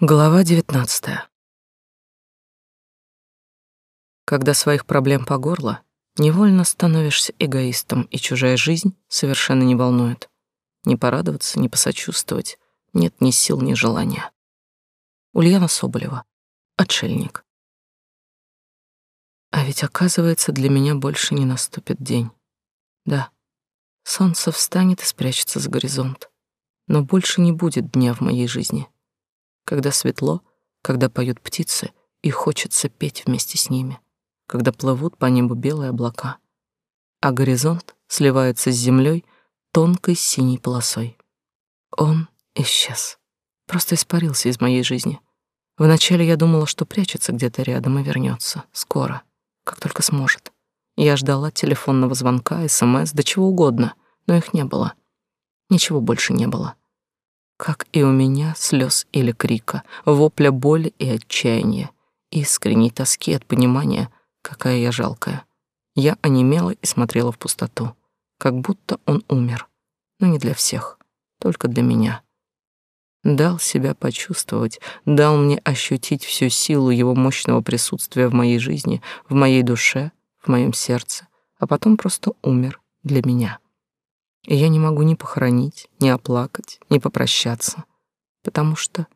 Глава 19. Когда своих проблем по горло, невольно становишься эгоистом, и чужая жизнь совершенно не волнует. Не порадоваться, не посочувствовать нет ни сил, ни желания. Ульяна Соболева. Отшельник. А ведь, оказывается, для меня больше не наступит день. Да, солнце встанет и спрячется за горизонт, но больше не будет дня в моей жизни — когда светло, когда поют птицы, и хочется петь вместе с ними, когда плывут по небу белые облака, а горизонт сливается с землей тонкой синей полосой. Он исчез, просто испарился из моей жизни. Вначале я думала, что прячется где-то рядом и вернется скоро, как только сможет. Я ждала телефонного звонка, СМС, да чего угодно, но их не было. Ничего больше не было как и у меня, слез или крика, вопля боли и отчаяния, искренней тоски от понимания, какая я жалкая. Я онемела и смотрела в пустоту, как будто он умер, но не для всех, только для меня. Дал себя почувствовать, дал мне ощутить всю силу его мощного присутствия в моей жизни, в моей душе, в моем сердце, а потом просто умер для меня и я не могу ни похоронить, ни оплакать, ни попрощаться, потому что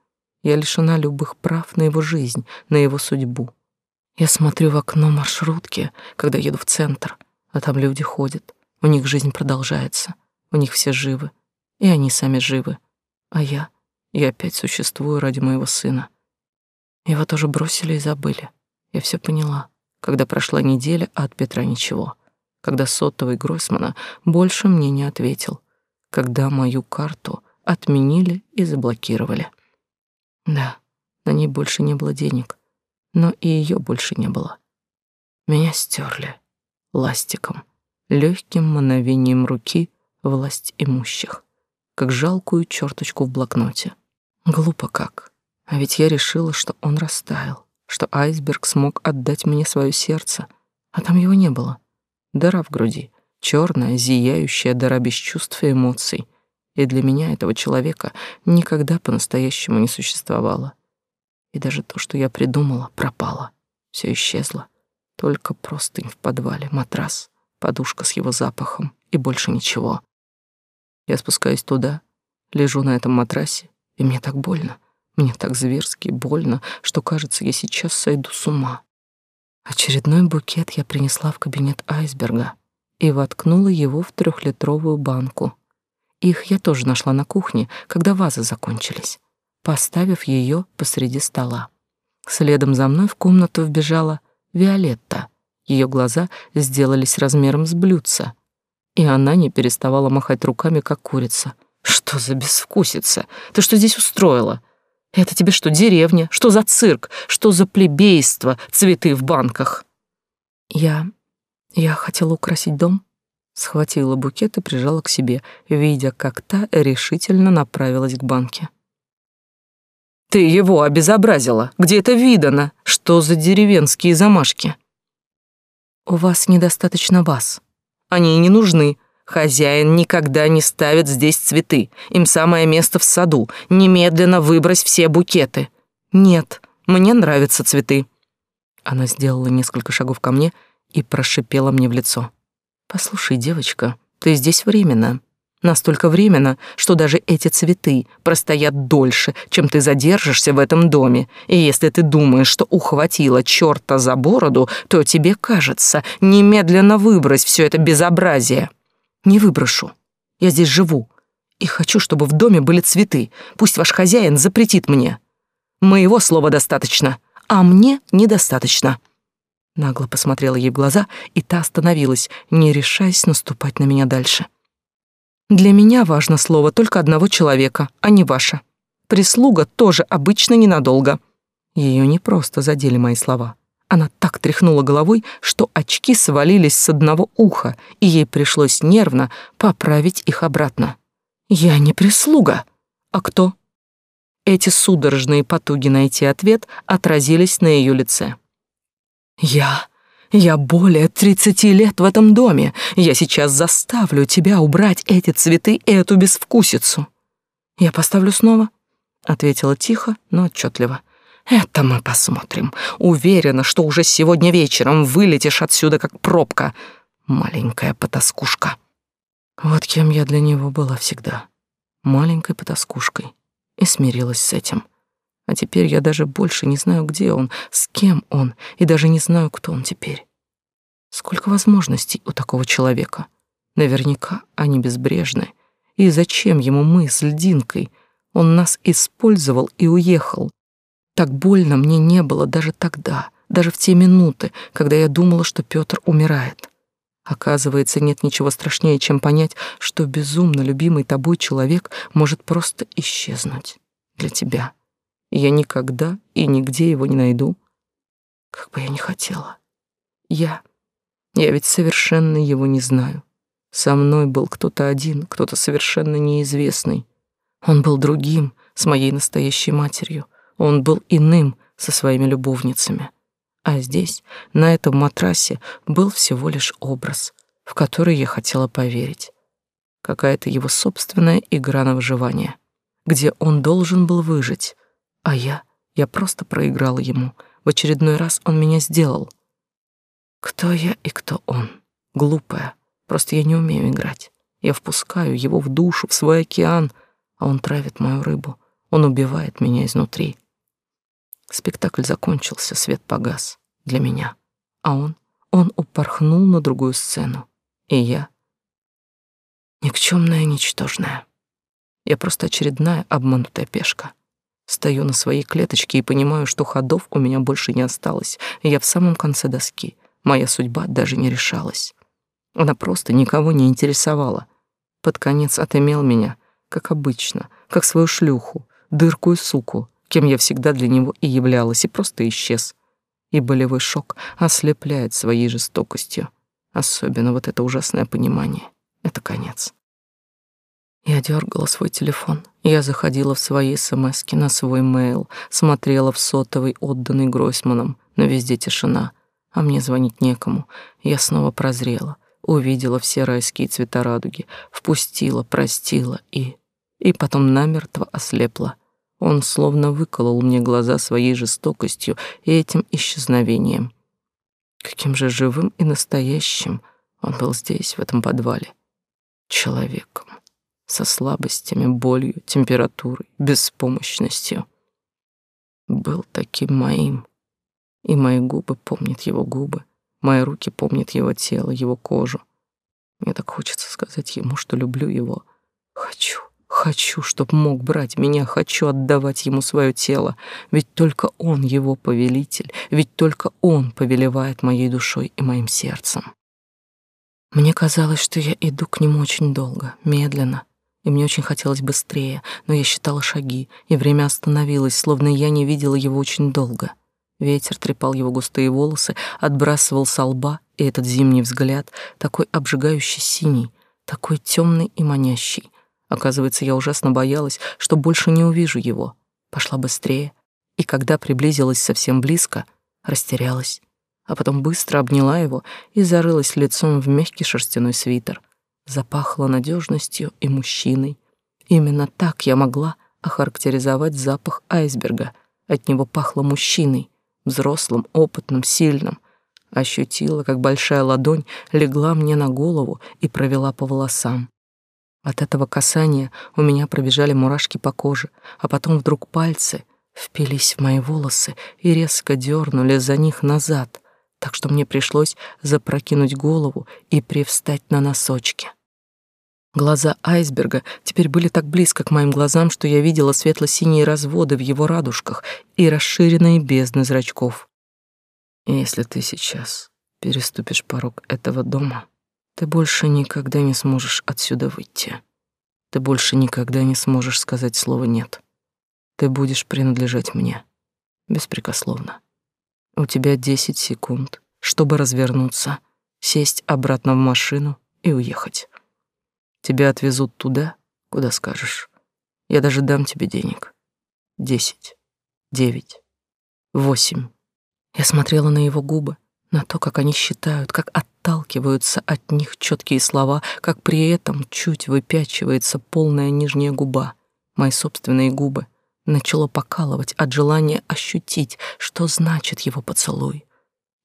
я лишена любых прав на его жизнь, на его судьбу. Я смотрю в окно маршрутки, когда еду в центр, а там люди ходят, у них жизнь продолжается, у них все живы, и они сами живы, а я, я опять существую ради моего сына. Его тоже бросили и забыли. Я все поняла, когда прошла неделя, а от Петра ничего когда сотовый Гроссмана больше мне не ответил, когда мою карту отменили и заблокировали. Да, на ней больше не было денег, но и ее больше не было. Меня стерли ластиком, легким мановением руки власть имущих, как жалкую черточку в блокноте. Глупо как. А ведь я решила, что он растаял, что айсберг смог отдать мне свое сердце, а там его не было. Дыра в груди, черная, зияющая дыра без чувств и эмоций. И для меня этого человека никогда по-настоящему не существовало. И даже то, что я придумала, пропало. Все исчезло. Только простынь в подвале, матрас, подушка с его запахом и больше ничего. Я спускаюсь туда, лежу на этом матрасе, и мне так больно. Мне так зверски больно, что, кажется, я сейчас сойду с ума. Очередной букет я принесла в кабинет айсберга и воткнула его в трехлитровую банку. Их я тоже нашла на кухне, когда вазы закончились, поставив ее посреди стола. Следом за мной в комнату вбежала Виолетта. Ее глаза сделались размером с блюдца, и она не переставала махать руками, как курица. «Что за безвкусица? Ты что здесь устроила?» Это тебе что, деревня? Что за цирк? Что за плебейство? Цветы в банках?» Я... я хотела украсить дом. Схватила букет и прижала к себе, видя, как та решительно направилась к банке. «Ты его обезобразила! Где это видано? Что за деревенские замашки?» «У вас недостаточно вас. Они и не нужны. Хозяин никогда не ставит здесь цветы. Им самое место в саду. Немедленно выбрось все букеты. Нет, мне нравятся цветы. Она сделала несколько шагов ко мне и прошипела мне в лицо. Послушай, девочка, ты здесь временно. Настолько временно, что даже эти цветы простоят дольше, чем ты задержишься в этом доме. И если ты думаешь, что ухватила чёрта за бороду, то тебе кажется, немедленно выбрось все это безобразие. Не выброшу. Я здесь живу. И хочу, чтобы в доме были цветы. Пусть ваш хозяин запретит мне. Моего слова достаточно, а мне недостаточно. Нагло посмотрела ей в глаза, и та остановилась, не решаясь наступать на меня дальше. Для меня важно слово только одного человека, а не ваше. Прислуга тоже обычно ненадолго. Ее не просто задели мои слова. Она так тряхнула головой, что очки свалились с одного уха, и ей пришлось нервно поправить их обратно. «Я не прислуга. А кто?» Эти судорожные потуги найти ответ отразились на ее лице. «Я... я более тридцати лет в этом доме. Я сейчас заставлю тебя убрать эти цветы и эту безвкусицу. Я поставлю снова. ответила тихо, но отчетливо. Это мы посмотрим. Уверена, что уже сегодня вечером вылетишь отсюда как пробка, маленькая потаскушка. Вот кем я для него была всегда. Маленькой потаскушкой. И смирилась с этим. А теперь я даже больше не знаю, где он, с кем он, и даже не знаю, кто он теперь. Сколько возможностей у такого человека. Наверняка они безбрежны. И зачем ему мы с льдинкой? Он нас использовал и уехал. Так больно мне не было даже тогда, даже в те минуты, когда я думала, что Пётр умирает. Оказывается, нет ничего страшнее, чем понять, что безумно любимый тобой человек может просто исчезнуть для тебя. Я никогда и нигде его не найду. Как бы я ни хотела. Я... Я ведь совершенно его не знаю. Со мной был кто-то один, кто-то совершенно неизвестный. Он был другим, с моей настоящей матерью. Он был иным, со своими любовницами. А здесь, на этом матрасе, был всего лишь образ, в который я хотела поверить. Какая-то его собственная игра на выживание, где он должен был выжить, а я, я просто проиграла ему. В очередной раз он меня сделал. Кто я и кто он? Глупая. Просто я не умею играть. Я впускаю его в душу, в свой океан, а он травит мою рыбу. Он убивает меня изнутри. Спектакль закончился, свет погас для меня, а он, он упорхнул на другую сцену, и я никчемная, ничтожная. Я просто очередная обманутая пешка. Стою на своей клеточке и понимаю, что ходов у меня больше не осталось, я в самом конце доски. Моя судьба даже не решалась. Она просто никого не интересовала. Под конец отымел меня, как обычно, как свою шлюху, дырку и суку, кем я всегда для него и являлась, и просто исчез. И болевой шок ослепляет своей жестокостью. Особенно вот это ужасное понимание. Это конец. Я дергала свой телефон. Я заходила в свои смски на свой мейл, смотрела в сотовый, отданный Гройсманом, но везде тишина, а мне звонить некому. Я снова прозрела, увидела все райские цвета радуги, впустила, простила и... И потом намертво ослепла. Он словно выколол мне глаза своей жестокостью и этим исчезновением. Каким же живым и настоящим он был здесь, в этом подвале. Человеком. Со слабостями, болью, температурой, беспомощностью. Был таким моим. И мои губы помнят его губы. Мои руки помнят его тело, его кожу. Мне так хочется сказать ему, что люблю его. Хочу. Хочу, чтоб мог брать меня, хочу отдавать ему свое тело, ведь только он его повелитель, ведь только он повелевает моей душой и моим сердцем. Мне казалось, что я иду к нему очень долго, медленно, и мне очень хотелось быстрее, но я считала шаги, и время остановилось, словно я не видела его очень долго. Ветер трепал его густые волосы, отбрасывал со лба, и этот зимний взгляд, такой обжигающий синий, такой темный и манящий, Оказывается, я ужасно боялась, что больше не увижу его. Пошла быстрее, и когда приблизилась совсем близко, растерялась, а потом быстро обняла его и зарылась лицом в мягкий шерстяной свитер. Запахло надежностью и мужчиной. Именно так я могла охарактеризовать запах айсберга. От него пахло мужчиной, взрослым, опытным, сильным. Ощутила, как большая ладонь легла мне на голову и провела по волосам. От этого касания у меня пробежали мурашки по коже, а потом вдруг пальцы впились в мои волосы и резко дернули за них назад, так что мне пришлось запрокинуть голову и привстать на носочки. Глаза айсберга теперь были так близко к моим глазам, что я видела светло-синие разводы в его радужках и расширенные бездны зрачков. если ты сейчас переступишь порог этого дома, ты больше никогда не сможешь отсюда выйти. Ты больше никогда не сможешь сказать слово «нет». Ты будешь принадлежать мне. Беспрекословно. У тебя десять секунд, чтобы развернуться, сесть обратно в машину и уехать. Тебя отвезут туда, куда скажешь. Я даже дам тебе денег. Десять, девять, восемь. Я смотрела на его губы, на то, как они считают, как отталкиваются от них четкие слова, как при этом чуть выпячивается полная нижняя губа, мои собственные губы, начало покалывать от желания ощутить, что значит его поцелуй.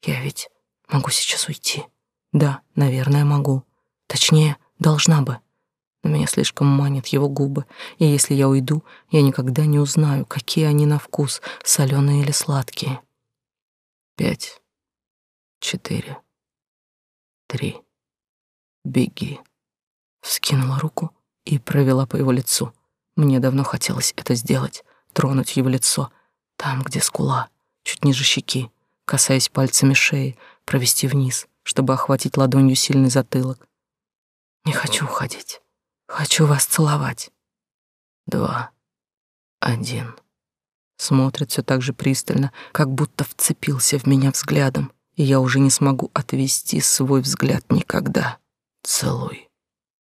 Я ведь могу сейчас уйти. Да, наверное, могу. Точнее, должна бы. Но меня слишком манят его губы, и если я уйду, я никогда не узнаю, какие они на вкус, соленые или сладкие. Пять, четыре, три. Беги. Вскинула руку и провела по его лицу. Мне давно хотелось это сделать, тронуть его лицо, там, где скула, чуть ниже щеки, касаясь пальцами шеи, провести вниз, чтобы охватить ладонью сильный затылок. Не хочу уходить. Хочу вас целовать. Два. Один. Смотрит все так же пристально, как будто вцепился в меня взглядом, я уже не смогу отвести свой взгляд никогда. Целуй.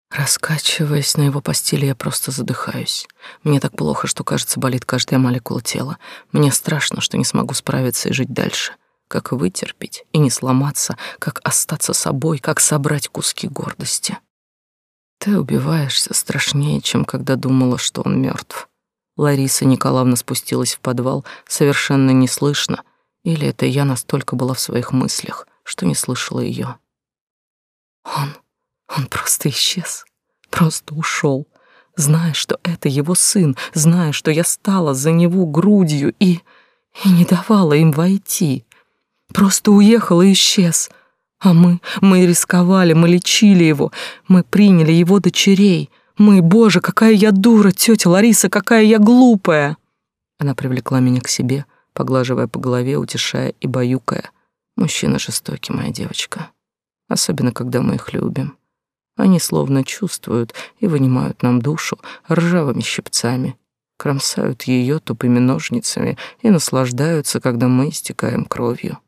Раскачиваясь на его постели, я просто задыхаюсь. Мне так плохо, что, кажется, болит каждая молекула тела. Мне страшно, что не смогу справиться и жить дальше. Как вытерпеть и не сломаться, как остаться собой, как собрать куски гордости. Ты убиваешься страшнее, чем когда думала, что он мертв. Лариса Николаевна спустилась в подвал совершенно неслышно, или это я настолько была в своих мыслях, что не слышала ее. Он он просто исчез, просто ушел, зная, что это его сын, зная, что я стала за него грудью и... и не давала им войти. Просто уехал и исчез. А мы, мы рисковали, мы лечили его, мы приняли его дочерей. Мы, боже, какая я дура, тетя Лариса, какая я глупая. Она привлекла меня к себе, поглаживая по голове, утешая и баюкая. Мужчина жестокий, моя девочка. Особенно, когда мы их любим. Они словно чувствуют и вынимают нам душу ржавыми щипцами, кромсают ее тупыми ножницами и наслаждаются, когда мы истекаем кровью.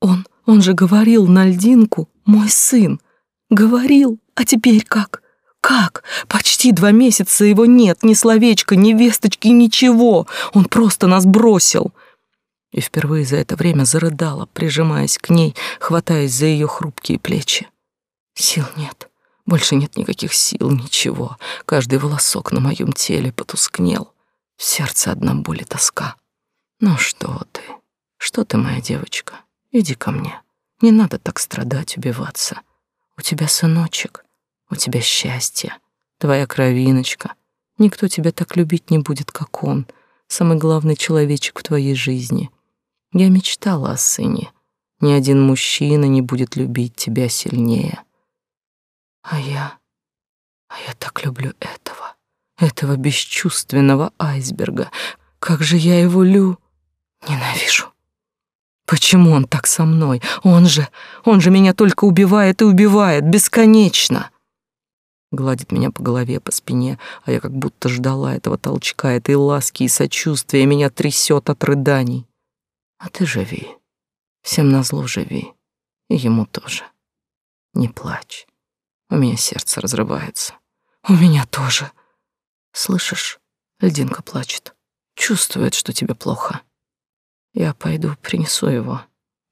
Он, он же говорил на льдинку, мой сын. Говорил, а теперь как? Как? Почти два месяца его нет, ни словечка, ни весточки, ничего. Он просто нас бросил. И впервые за это время зарыдала, прижимаясь к ней, хватаясь за ее хрупкие плечи. Сил нет. Больше нет никаких сил, ничего. Каждый волосок на моем теле потускнел. В сердце одна боль и тоска. Ну что ты? Что ты, моя девочка? Иди ко мне. Не надо так страдать, убиваться. У тебя сыночек, у тебя счастье, твоя кровиночка. Никто тебя так любить не будет, как он, самый главный человечек в твоей жизни. Я мечтала о сыне. Ни один мужчина не будет любить тебя сильнее. А я... А я так люблю этого, этого бесчувственного айсберга. Как же я его лю... Ненавижу. Почему он так со мной? Он же... Он же меня только убивает и убивает, бесконечно. Гладит меня по голове, по спине, а я как будто ждала этого толчка, этой ласки и сочувствия, меня трясет от рыданий. А ты живи. Всем назло живи. И ему тоже. Не плачь. У меня сердце разрывается. У меня тоже. Слышишь, льдинка плачет. Чувствует, что тебе плохо. Я пойду принесу его.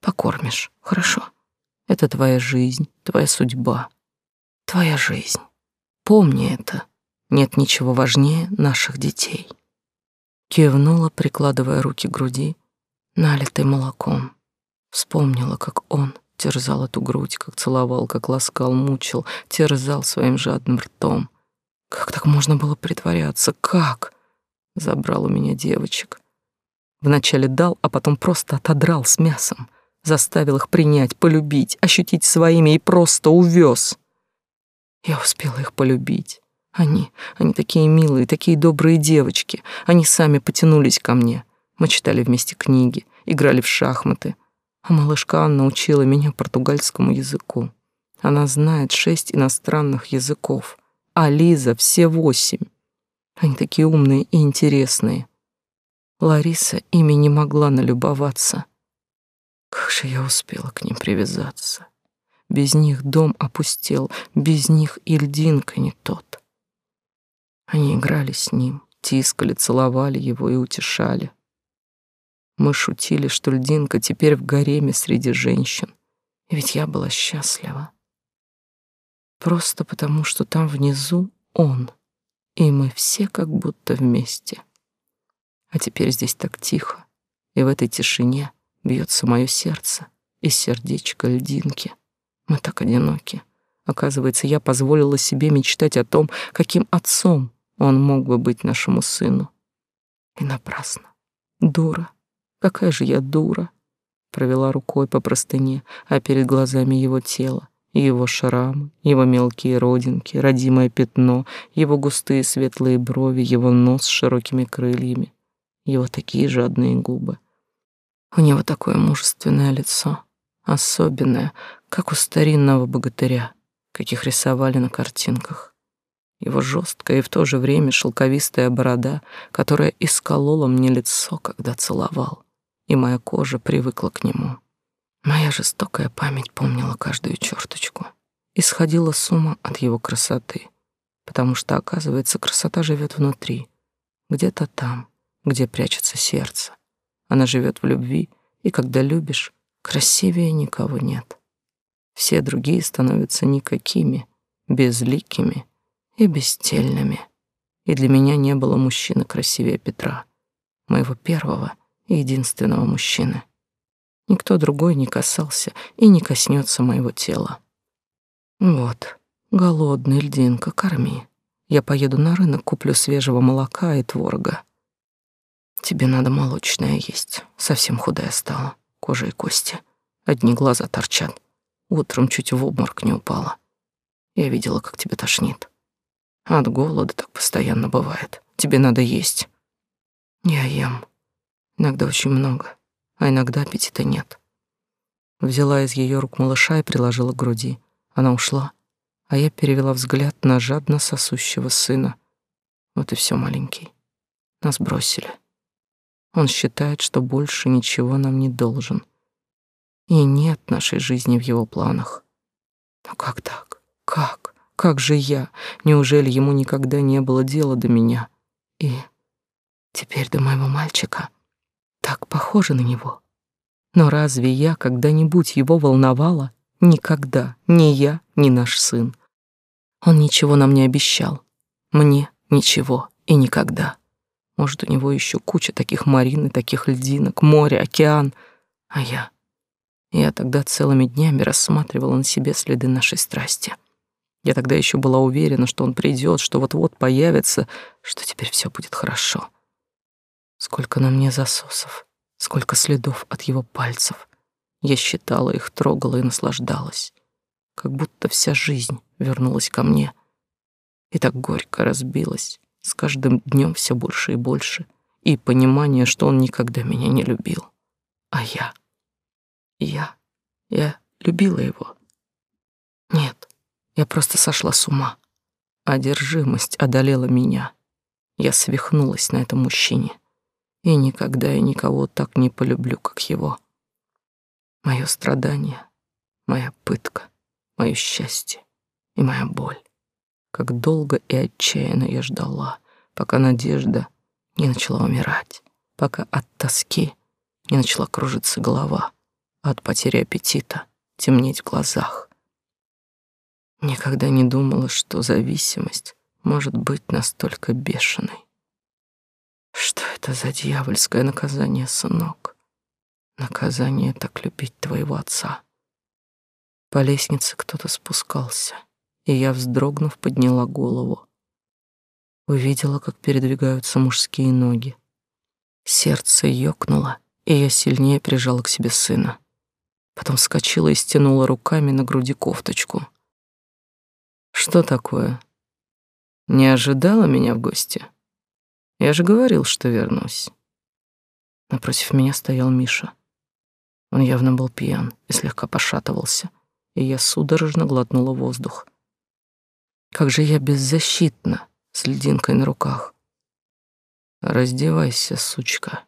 Покормишь, хорошо? Это твоя жизнь, твоя судьба, твоя жизнь. Помни это. Нет ничего важнее наших детей. Кивнула, прикладывая руки к груди, налитой молоком. Вспомнила, как он терзал эту грудь, как целовал, как ласкал, мучил, терзал своим жадным ртом. Как так можно было притворяться? Как? Забрал у меня девочек. Вначале дал, а потом просто отодрал с мясом. Заставил их принять, полюбить, ощутить своими и просто увез. Я успела их полюбить. Они, они такие милые, такие добрые девочки. Они сами потянулись ко мне. Мы читали вместе книги, играли в шахматы, а малышка Анна учила меня португальскому языку. Она знает шесть иностранных языков, а Лиза все восемь. Они такие умные и интересные. Лариса ими не могла налюбоваться. Как же я успела к ним привязаться. Без них дом опустел, без них и льдинка не тот. Они играли с ним, тискали, целовали его и утешали. Мы шутили, что льдинка теперь в гареме среди женщин. И ведь я была счастлива. Просто потому, что там внизу он, и мы все как будто вместе. А теперь здесь так тихо, и в этой тишине бьется мое сердце и сердечко льдинки. Мы так одиноки. Оказывается, я позволила себе мечтать о том, каким отцом он мог бы быть нашему сыну. И напрасно. Дура. Какая же я дура. Провела рукой по простыне, а перед глазами его тело, его шрамы, его мелкие родинки, родимое пятно, его густые светлые брови, его нос с широкими крыльями, его такие жадные губы. У него такое мужественное лицо, особенное, как у старинного богатыря, каких рисовали на картинках. Его жесткая и в то же время шелковистая борода, которая исколола мне лицо, когда целовал, и моя кожа привыкла к нему. Моя жестокая память помнила каждую черточку и сходила с ума от его красоты, потому что, оказывается, красота живет внутри, где-то там, где прячется сердце. Она живет в любви, и когда любишь, красивее никого нет. Все другие становятся никакими, безликими и бестельными. И для меня не было мужчины красивее Петра, моего первого и единственного мужчины. Никто другой не касался и не коснется моего тела. Вот, голодный, льдинка, корми. Я поеду на рынок, куплю свежего молока и творога. Тебе надо молочное есть. Совсем худая стала, кожа и кости. Одни глаза торчат. Утром чуть в обморок не упала. Я видела, как тебе тошнит. От голода так постоянно бывает. Тебе надо есть. Я ем. Иногда очень много а иногда аппетита нет. Взяла из ее рук малыша и приложила к груди. Она ушла, а я перевела взгляд на жадно сосущего сына. Вот и все, маленький. Нас бросили. Он считает, что больше ничего нам не должен. И нет нашей жизни в его планах. Но как так? Как? Как же я? Неужели ему никогда не было дела до меня? И теперь до моего мальчика? так похожа на него. Но разве я когда-нибудь его волновала? Никогда, ни я, ни наш сын. Он ничего нам не обещал. Мне ничего и никогда. Может, у него еще куча таких марин и таких льдинок, море, океан. А я... Я тогда целыми днями рассматривала на себе следы нашей страсти. Я тогда еще была уверена, что он придет, что вот-вот появится, что теперь все будет хорошо. Сколько на мне засосов, сколько следов от его пальцев. Я считала их, трогала и наслаждалась. Как будто вся жизнь вернулась ко мне. И так горько разбилась, с каждым днем все больше и больше, и понимание, что он никогда меня не любил. А я... Я... Я любила его. Нет, я просто сошла с ума. Одержимость одолела меня. Я свихнулась на этом мужчине и никогда я никого так не полюблю, как его. Мое страдание, моя пытка, мое счастье и моя боль. Как долго и отчаянно я ждала, пока надежда не начала умирать, пока от тоски не начала кружиться голова, а от потери аппетита темнеть в глазах. Никогда не думала, что зависимость может быть настолько бешеной. Что это за дьявольское наказание, сынок? Наказание так любить твоего отца. По лестнице кто-то спускался, и я, вздрогнув, подняла голову. Увидела, как передвигаются мужские ноги. Сердце ёкнуло, и я сильнее прижала к себе сына. Потом вскочила и стянула руками на груди кофточку. Что такое? Не ожидала меня в гости? Я же говорил, что вернусь. Напротив меня стоял Миша. Он явно был пьян и слегка пошатывался, и я судорожно глотнула воздух. Как же я беззащитна с льдинкой на руках. Раздевайся, сучка,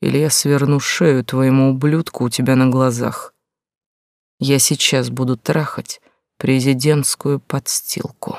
или я сверну шею твоему ублюдку у тебя на глазах. Я сейчас буду трахать президентскую подстилку.